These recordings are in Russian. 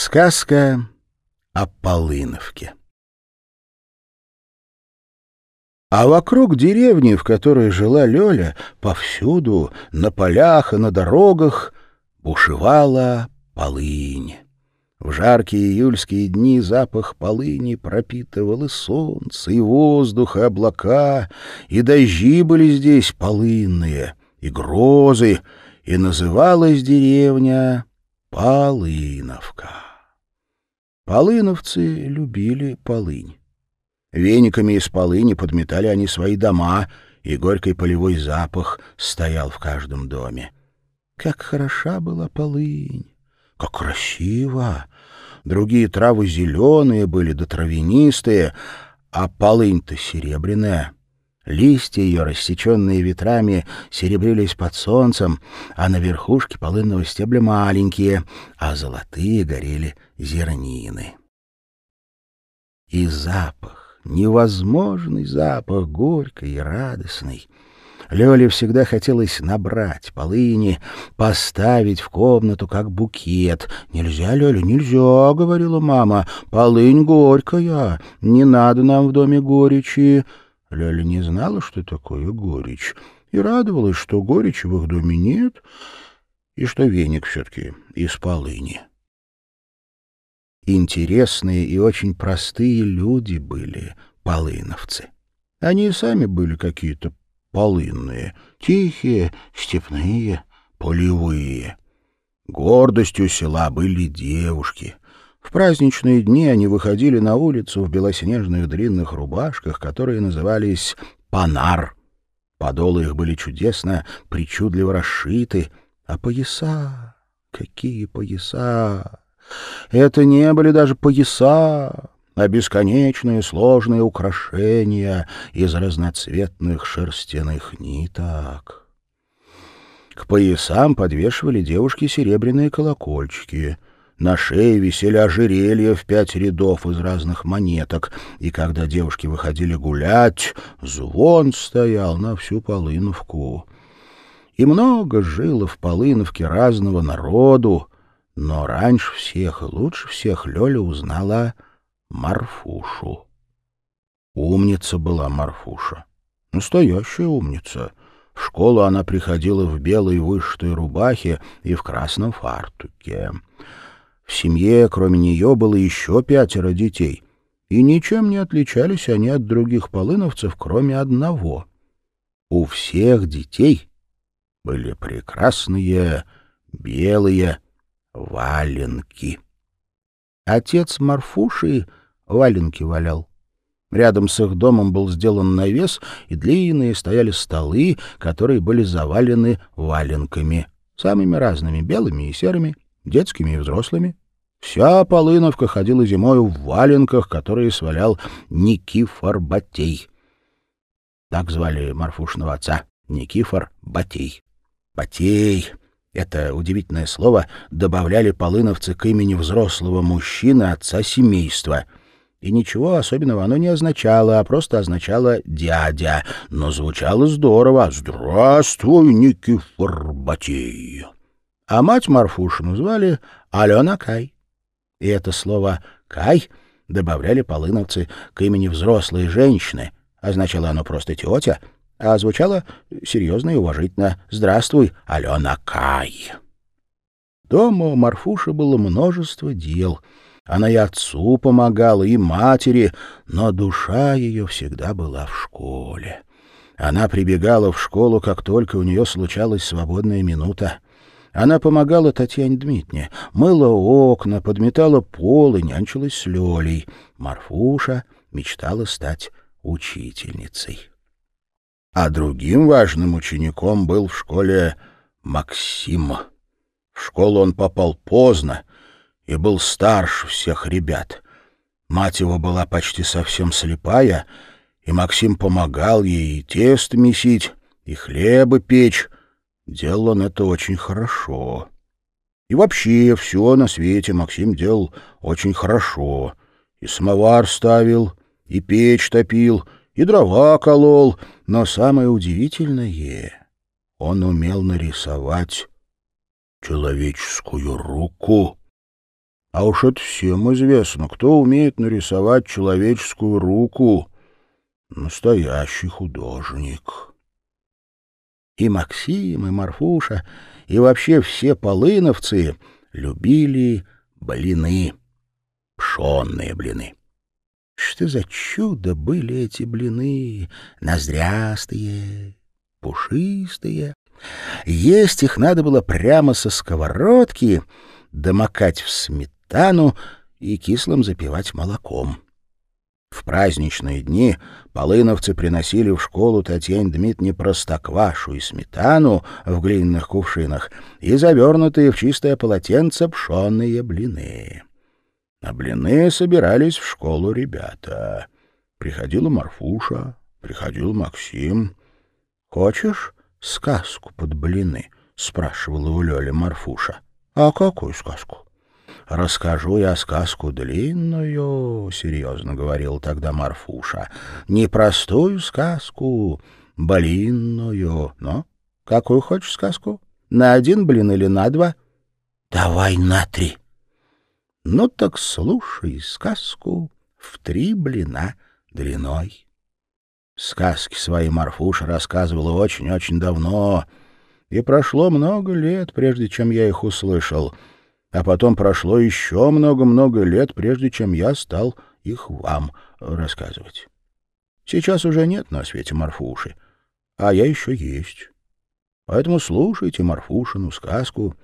Сказка о Полыновке А вокруг деревни, в которой жила Лёля, повсюду, на полях и на дорогах, бушевала полынь. В жаркие июльские дни запах полыни пропитывал и солнце, и воздух, и облака, и дожди были здесь полынные, и грозы, и называлась деревня Полыновка. Полыновцы любили полынь. Вениками из полыни подметали они свои дома, и горький полевой запах стоял в каждом доме. Как хороша была полынь! Как красиво! Другие травы зеленые были, да травянистые, а полынь-то серебряная — Листья ее, рассеченные ветрами, серебрились под солнцем, а на верхушке полынного стебля маленькие, а золотые горели зернины. И запах, невозможный запах, горький и радостный. Лёле всегда хотелось набрать полыни, поставить в комнату как букет. «Нельзя, Лёля, нельзя», — говорила мама, — «полынь горькая, не надо нам в доме горечи». Ляля не знала, что такое горечь, и радовалась, что горечи в их доме нет, и что веник все-таки из полыни. Интересные и очень простые люди были полыновцы. Они и сами были какие-то полынные, тихие, степные, полевые. Гордостью села были девушки — в праздничные дни они выходили на улицу в белоснежных длинных рубашках, которые назывались «панар». Подолы их были чудесно, причудливо расшиты, а пояса... Какие пояса! Это не были даже пояса, а бесконечные сложные украшения из разноцветных шерстяных ниток. К поясам подвешивали девушки серебряные колокольчики — на шее висели ожерелья в пять рядов из разных монеток, и когда девушки выходили гулять, звон стоял на всю Полыновку. И много жило в Полыновке разного народу, но раньше всех и лучше всех Лёля узнала Марфушу. Умница была Марфуша, настоящая умница. В школу она приходила в белой вышитой рубахе и в красном фартуке. В семье, кроме нее, было еще пятеро детей, и ничем не отличались они от других полыновцев, кроме одного. У всех детей были прекрасные белые валенки. Отец Марфуши валенки валял. Рядом с их домом был сделан навес, и длинные стояли столы, которые были завалены валенками, самыми разными, белыми и серыми, детскими и взрослыми. Вся Полыновка ходила зимою в валенках, которые свалял Никифор Батей. Так звали Марфушного отца — Никифор Батей. Батей — это удивительное слово добавляли полыновцы к имени взрослого мужчины, отца семейства. И ничего особенного оно не означало, а просто означало «дядя», но звучало здорово «Здравствуй, Никифор Батей». А мать Марфушину звали Алена Кай. И это слово «кай» добавляли полыновцы к имени взрослой женщины. Означало оно просто «тетя», а звучало серьезно и уважительно «Здравствуй, Алена Кай». Дома у Марфуши было множество дел. Она и отцу помогала, и матери, но душа ее всегда была в школе. Она прибегала в школу, как только у нее случалась свободная минута. Она помогала Татьяне Дмитриевне, мыла окна, подметала пол и нянчилась с Лёлей. Марфуша мечтала стать учительницей. А другим важным учеником был в школе Максим. В школу он попал поздно и был старше всех ребят. Мать его была почти совсем слепая, и Максим помогал ей и тесто месить, и хлеба печь, Делал он это очень хорошо. И вообще все на свете Максим делал очень хорошо. И самовар ставил, и печь топил, и дрова колол. Но самое удивительное, он умел нарисовать человеческую руку. А уж это всем известно, кто умеет нарисовать человеческую руку. Настоящий художник. И Максим, и Марфуша, и вообще все полыновцы любили блины, пшенные блины. Что за чудо были эти блины, ноздрястые, пушистые. Есть их надо было прямо со сковородки, домокать в сметану и кислым запивать молоком. Праздничные дни полыновцы приносили в школу Татьяне Дмитриевне простоквашу и сметану в глиняных кувшинах и завернутые в чистое полотенце пшеные блины. На блины собирались в школу ребята. Приходила Марфуша, приходил Максим. «Хочешь сказку под блины?» — спрашивала у Лёли Марфуша. «А какую сказку?» «Расскажу я сказку длинную», — серьезно говорил тогда Марфуша. «Непростую сказку, блинную. Но какую хочешь сказку? На один блин или на два?» «Давай на три». «Ну так слушай сказку в три блина длиной». Сказки свои Марфуша рассказывала очень-очень давно, и прошло много лет, прежде чем я их услышал — а потом прошло еще много-много лет, прежде чем я стал их вам рассказывать. Сейчас уже нет на свете Марфуши, а я еще есть. Поэтому слушайте Марфушину сказку,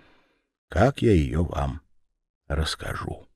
как я ее вам расскажу.